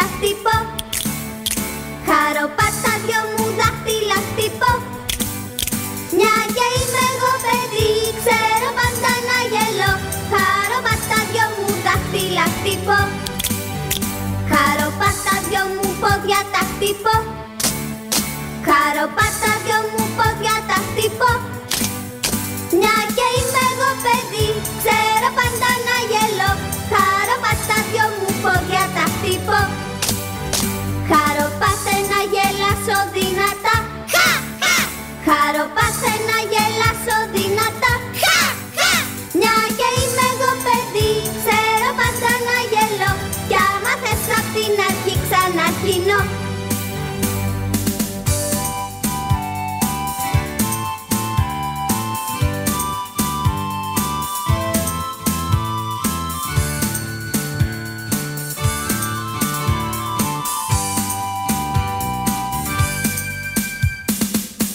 δάχτυλα χτυπώ Χαροπάτα δυο μου δάχτυλα χτυπώ Μια και είμαι εγώ παιδί, ξέρω πάντα να γελώ. Χαροπάτα δυο μου δάχτυλα χτυπώ Χαροπάτα δυο μου πόδια τα χτυπώ Χαροπάτα δυο μου πόδια τα χτυπώ ξέρω